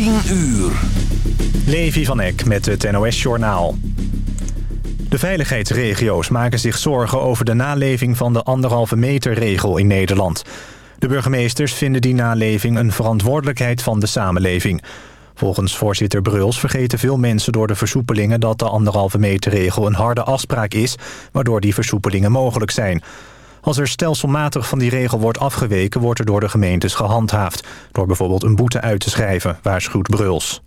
10 uur. Levi van Eck met het NOS-journaal. De veiligheidsregio's maken zich zorgen over de naleving van de anderhalve meter regel in Nederland. De burgemeesters vinden die naleving een verantwoordelijkheid van de samenleving. Volgens voorzitter Bruls vergeten veel mensen door de versoepelingen... dat de anderhalve meter regel een harde afspraak is... waardoor die versoepelingen mogelijk zijn. Als er stelselmatig van die regel wordt afgeweken... wordt er door de gemeentes gehandhaafd... door bijvoorbeeld een boete uit te schrijven, waarschuwt Bruls.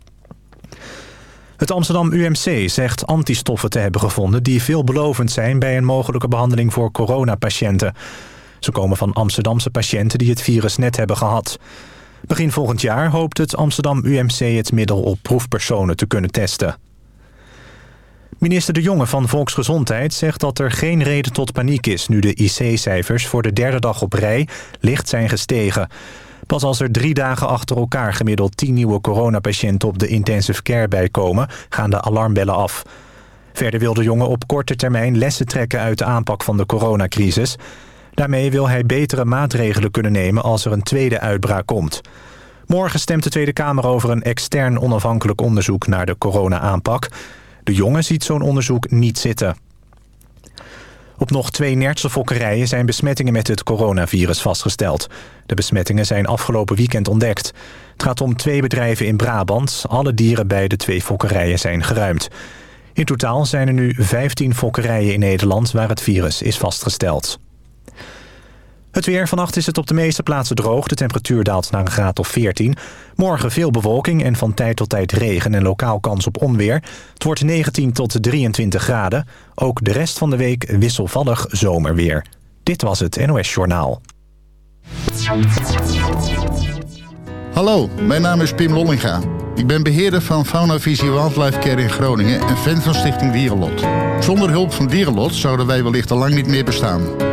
Het Amsterdam UMC zegt antistoffen te hebben gevonden... die veelbelovend zijn bij een mogelijke behandeling voor coronapatiënten. Ze komen van Amsterdamse patiënten die het virus net hebben gehad. Begin volgend jaar hoopt het Amsterdam UMC het middel op proefpersonen te kunnen testen. Minister De Jonge van Volksgezondheid zegt dat er geen reden tot paniek is... nu de IC-cijfers voor de derde dag op rij licht zijn gestegen. Pas als er drie dagen achter elkaar gemiddeld 10 nieuwe coronapatiënten op de intensive care bijkomen... gaan de alarmbellen af. Verder wil De Jonge op korte termijn lessen trekken uit de aanpak van de coronacrisis... Daarmee wil hij betere maatregelen kunnen nemen als er een tweede uitbraak komt. Morgen stemt de Tweede Kamer over een extern onafhankelijk onderzoek naar de corona-aanpak. De jongen ziet zo'n onderzoek niet zitten. Op nog twee Nertse fokkerijen zijn besmettingen met het coronavirus vastgesteld. De besmettingen zijn afgelopen weekend ontdekt. Het gaat om twee bedrijven in Brabant. Alle dieren bij de twee fokkerijen zijn geruimd. In totaal zijn er nu 15 fokkerijen in Nederland waar het virus is vastgesteld. Het weer. Vannacht is het op de meeste plaatsen droog. De temperatuur daalt naar een graad of 14. Morgen veel bewolking en van tijd tot tijd regen en lokaal kans op onweer. Het wordt 19 tot 23 graden. Ook de rest van de week wisselvallig zomerweer. Dit was het NOS Journaal. Hallo, mijn naam is Pim Lollinga. Ik ben beheerder van Fauna Visie Wildlife Care in Groningen en fan van Stichting Dierenlot. Zonder hulp van Dierenlot zouden wij wellicht al lang niet meer bestaan.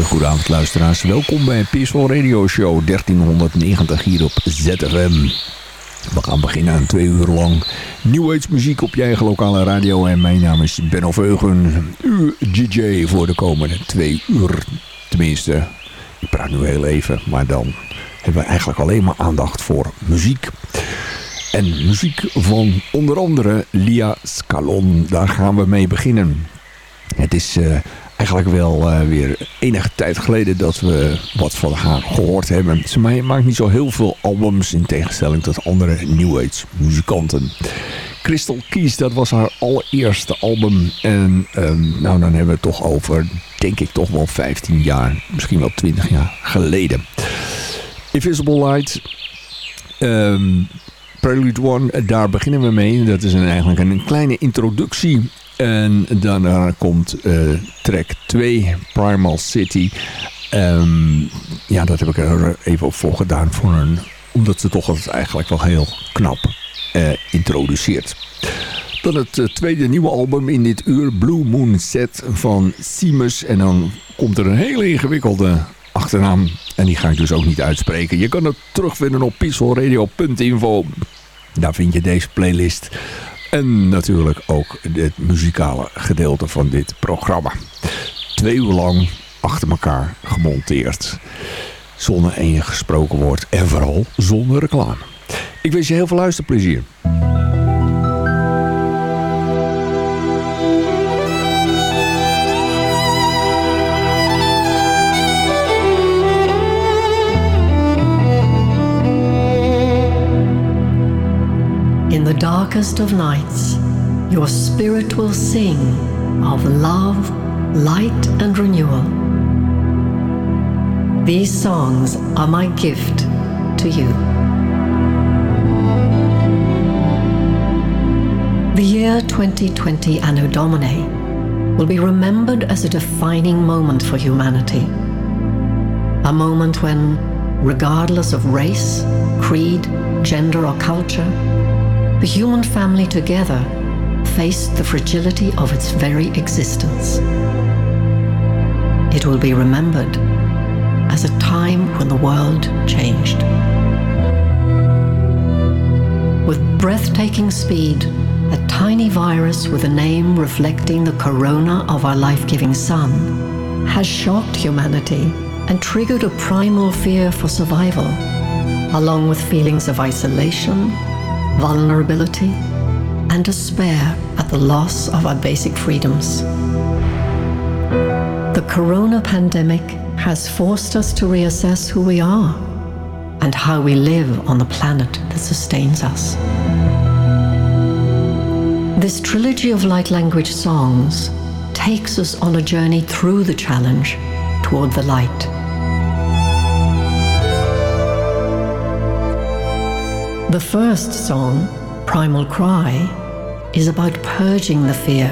Hele luisteraars. Welkom bij Peaceful Radio Show 1390 hier op ZFM. We gaan beginnen aan twee uur lang New muziek op je eigen lokale radio. En mijn naam is Benno Veugen, uw DJ voor de komende twee uur. Tenminste, ik praat nu heel even, maar dan hebben we eigenlijk alleen maar aandacht voor muziek. En muziek van onder andere Lia Scalon, daar gaan we mee beginnen. Het is... Uh, eigenlijk wel uh, weer enige tijd geleden dat we wat van haar gehoord hebben. Ze maakt niet zo heel veel albums in tegenstelling tot andere New Age muzikanten. Crystal Keys, dat was haar allereerste album. En um, nou, dan hebben we het toch over, denk ik toch wel 15 jaar, misschien wel 20 jaar geleden. Invisible Light, um, Prelude One, daar beginnen we mee. Dat is een, eigenlijk een kleine introductie en daarna komt uh, track 2, Primal City. Um, ja, dat heb ik er even op voor gedaan. Voor een, omdat ze toch eigenlijk wel heel knap uh, introduceert. Dan het uh, tweede nieuwe album in dit uur. Blue Moon Set van Simus. En dan komt er een hele ingewikkelde achternaam. En die ga ik dus ook niet uitspreken. Je kan het terugvinden op peacefulradio.info. Daar vind je deze playlist. En natuurlijk ook het muzikale gedeelte van dit programma. Twee uur lang achter elkaar gemonteerd. Zonder enig gesproken woord en vooral zonder reclame. Ik wens je heel veel luisterplezier. In the darkest of nights, your spirit will sing of love, light, and renewal. These songs are my gift to you. The year 2020 Anno Domini will be remembered as a defining moment for humanity. A moment when, regardless of race, creed, gender, or culture, the human family together faced the fragility of its very existence. It will be remembered as a time when the world changed. With breathtaking speed, a tiny virus with a name reflecting the corona of our life giving sun has shocked humanity and triggered a primal fear for survival, along with feelings of isolation, vulnerability, and despair at the loss of our basic freedoms. The corona pandemic has forced us to reassess who we are and how we live on the planet that sustains us. This trilogy of light language songs takes us on a journey through the challenge toward the light. The first song, Primal Cry, is about purging the fear,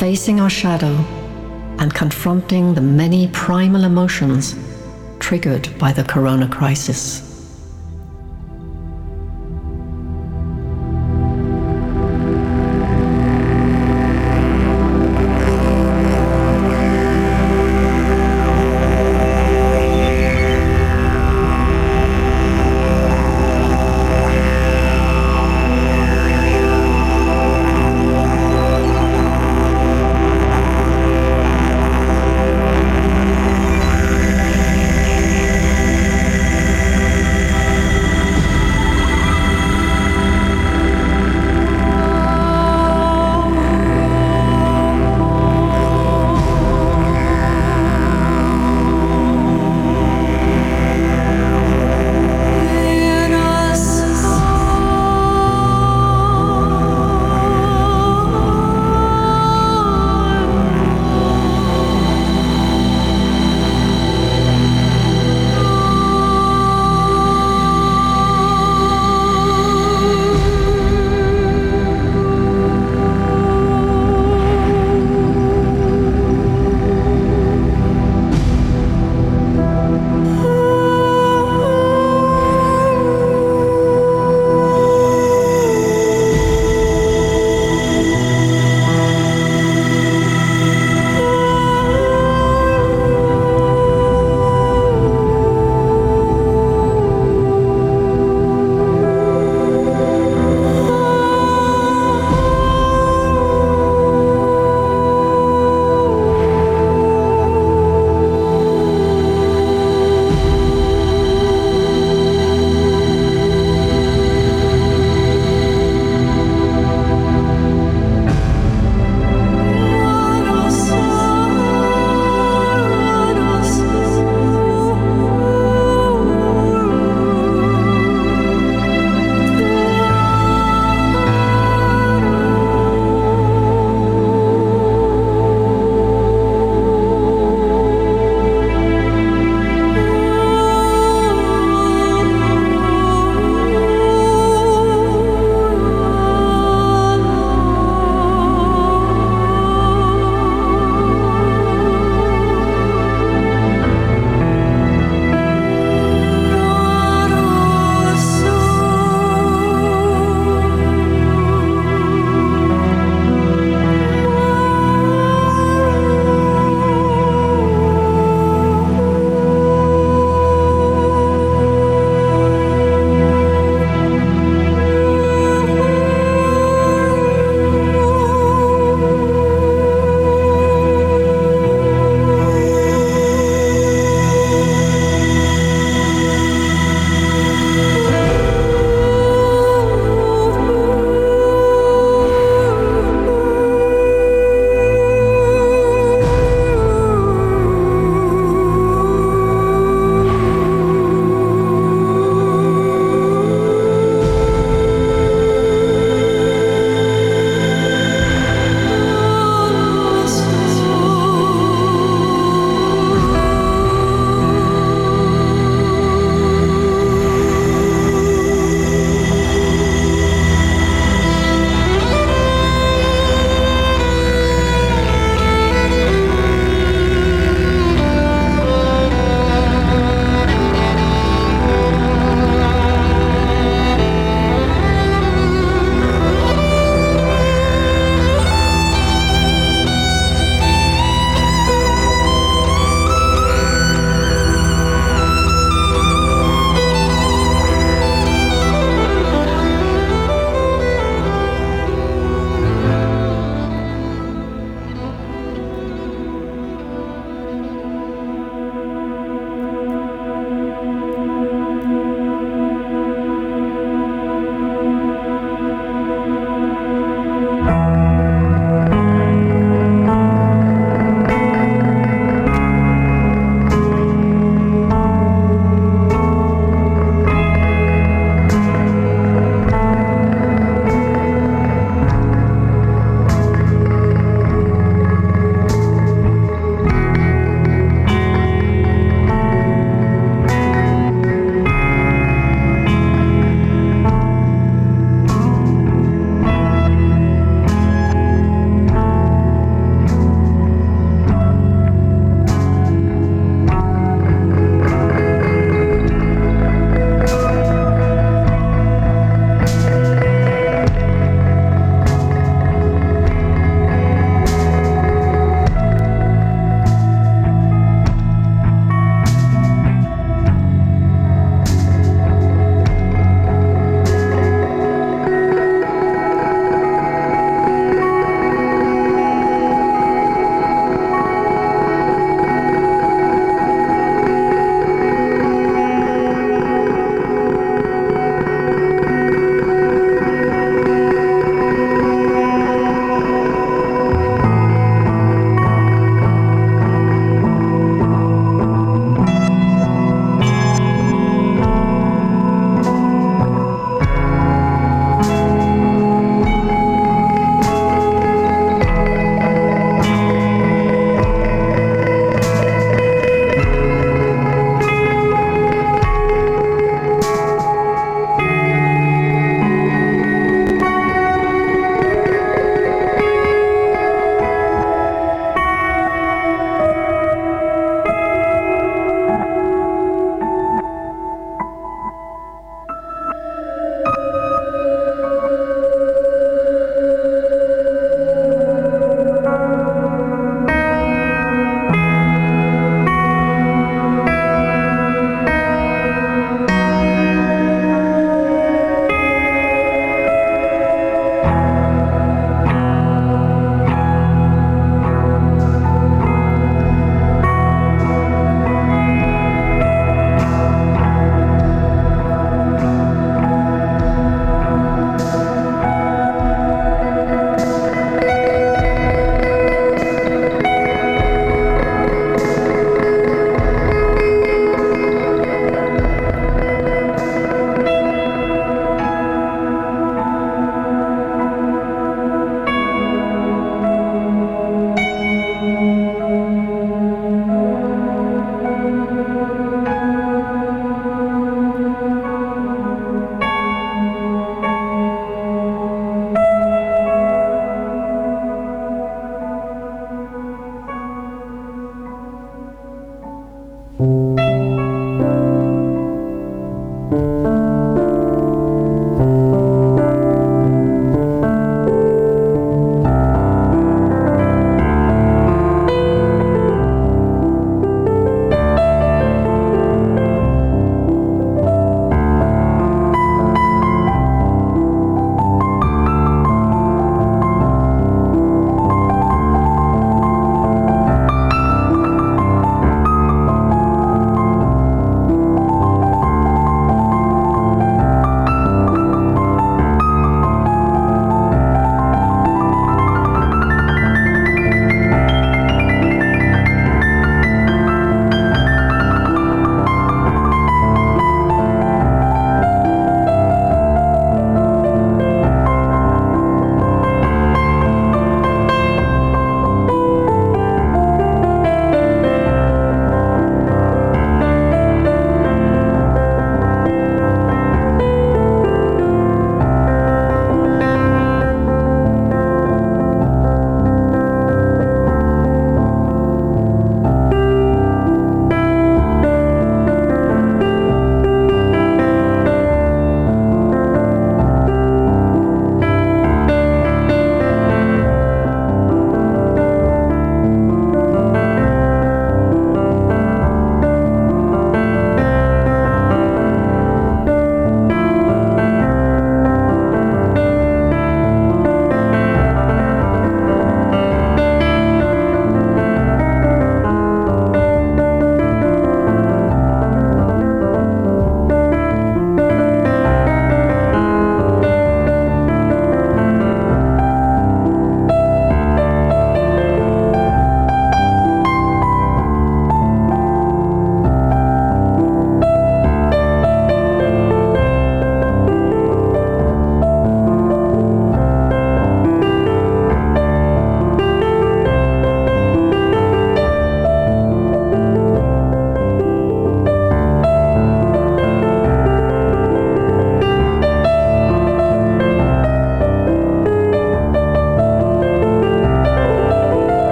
facing our shadow, and confronting the many primal emotions triggered by the corona crisis.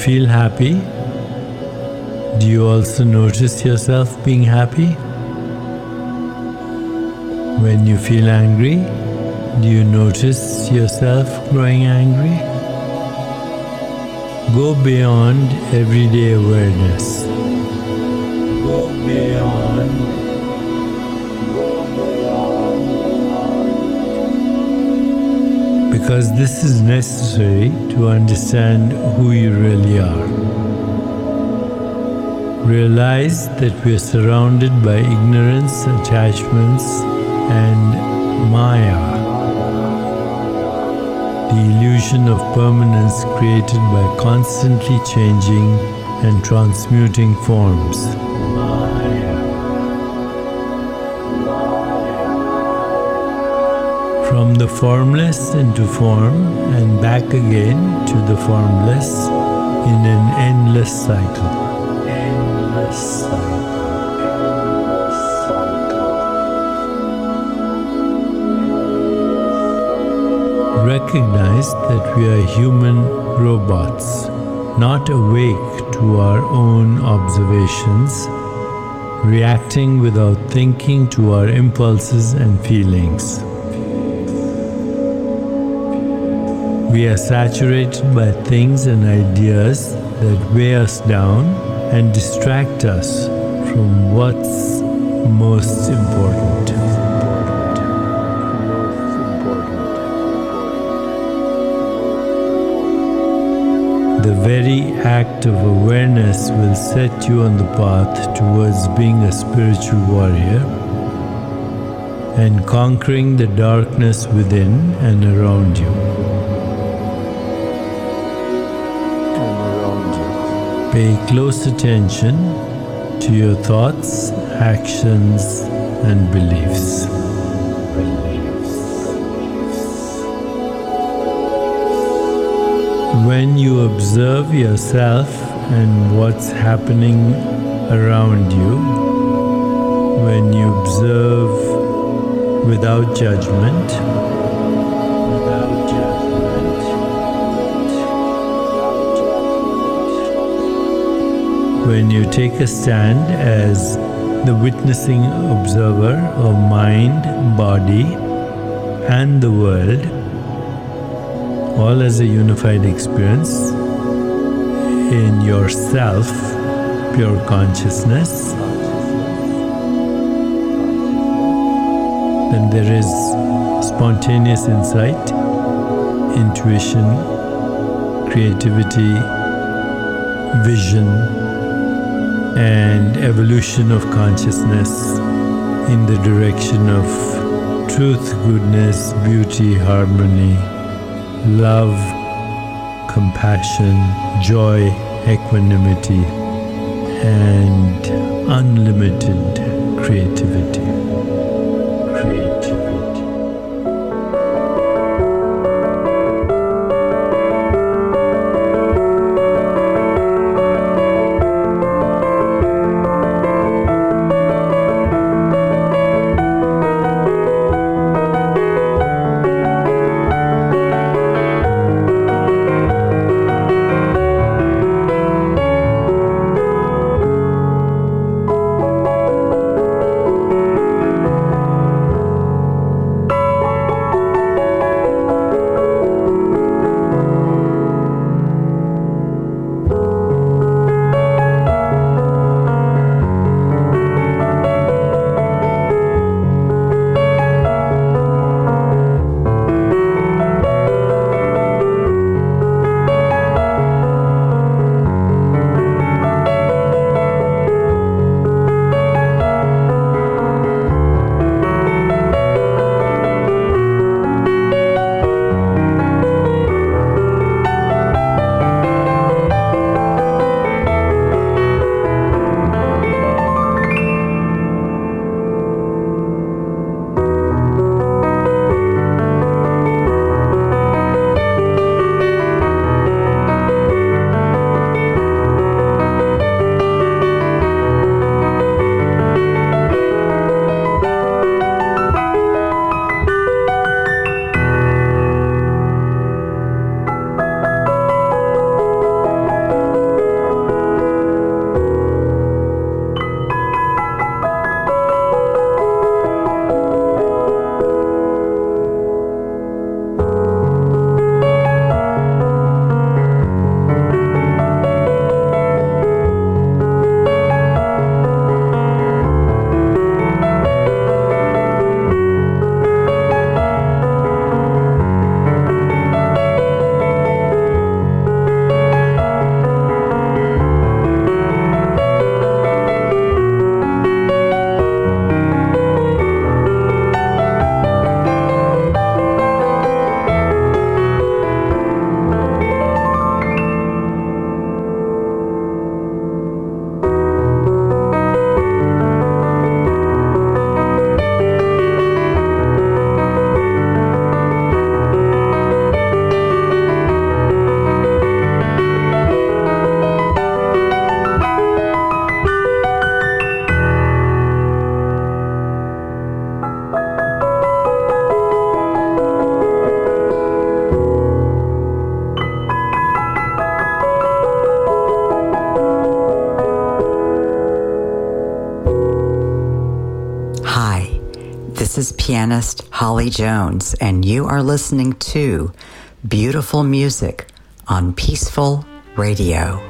Feel happy, do you also notice yourself being happy? When you feel angry, do you notice yourself growing angry? Go beyond everyday awareness. Go beyond. Because this is necessary to understand who you really are. Realize that we are surrounded by ignorance, attachments, and Maya, the illusion of permanence created by constantly changing and transmuting forms. Formless into form and back again to the formless in an endless cycle. Endless cycle. recognize that we are human robots, not awake to our own observations, reacting without thinking to our impulses and feelings. We are saturated by things and ideas that weigh us down and distract us from what's most important. The very act of awareness will set you on the path towards being a spiritual warrior and conquering the darkness within and around you. Pay close attention to your thoughts, actions, and beliefs. When you observe yourself and what's happening around you, when you observe without judgment, when you take a stand as the witnessing observer of mind, body, and the world, all as a unified experience in yourself, pure consciousness, then there is spontaneous insight, intuition, creativity, vision, and evolution of consciousness in the direction of truth, goodness, beauty, harmony love, compassion, joy, equanimity, and unlimited creativity. Pianist Holly Jones, and you are listening to Beautiful Music on Peaceful Radio.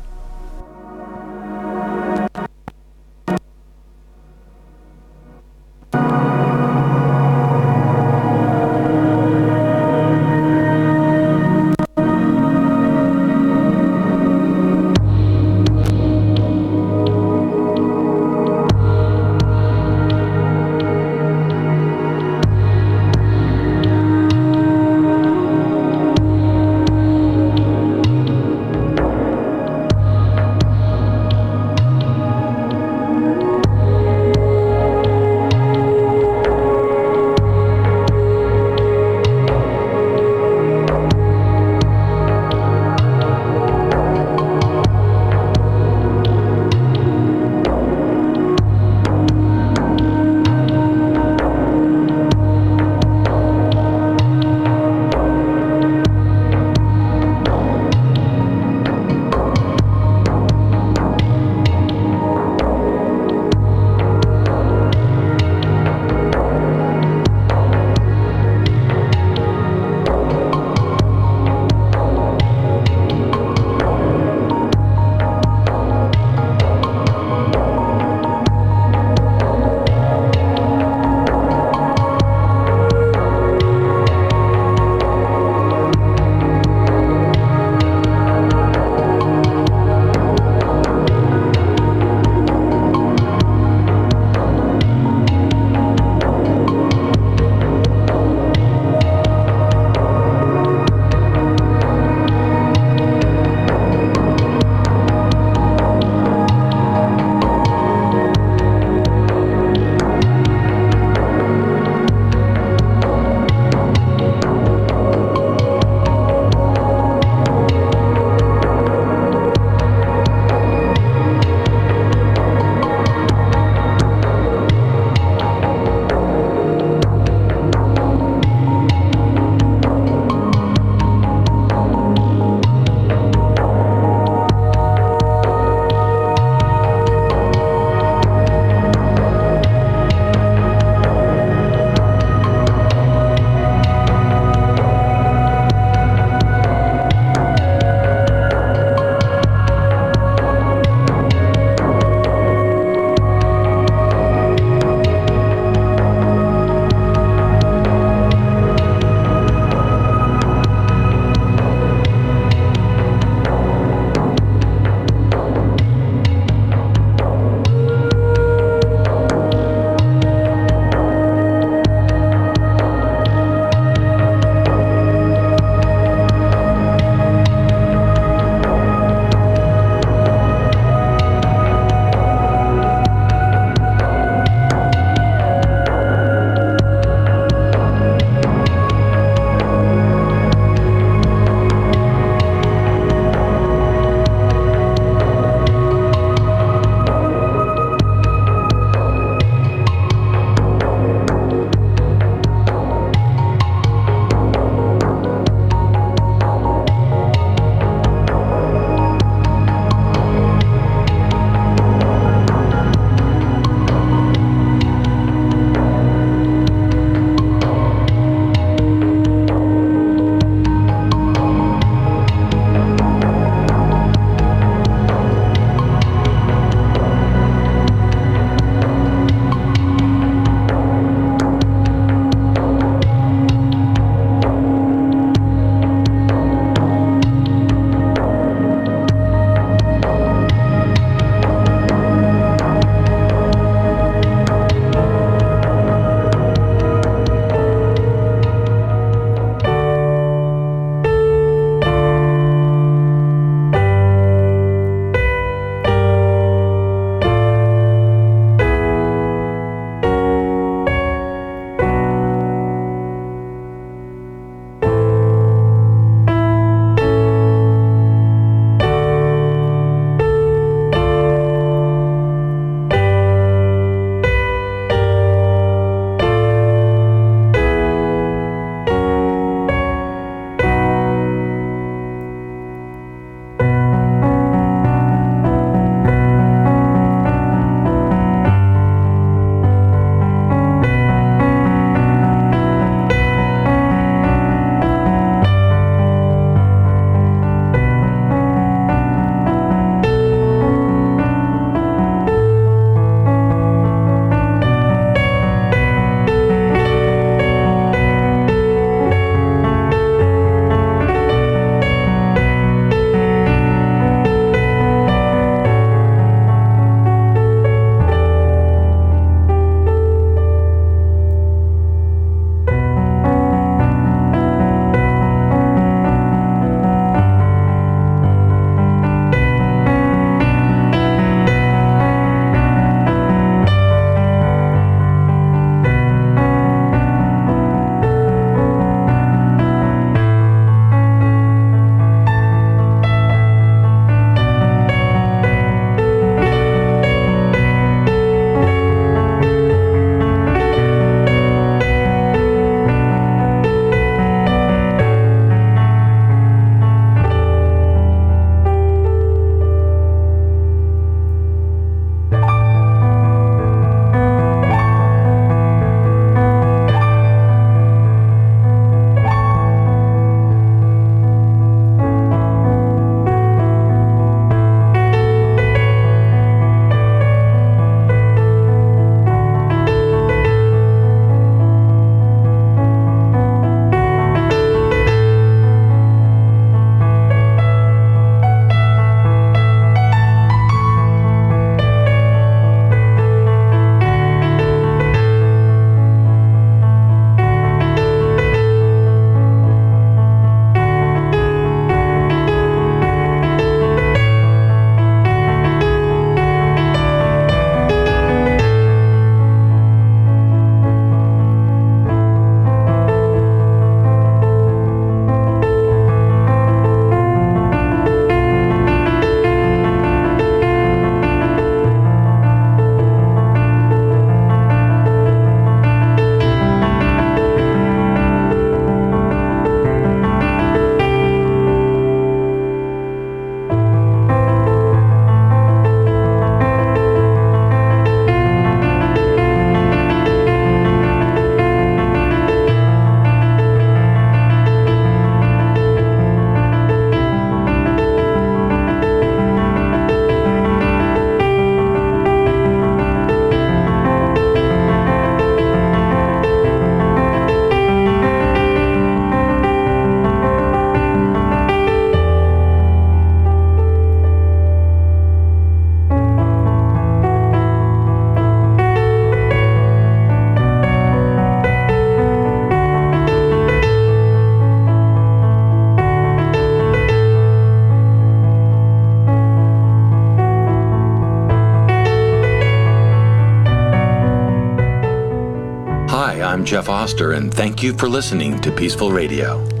Jeff Oster, and thank you for listening to Peaceful Radio.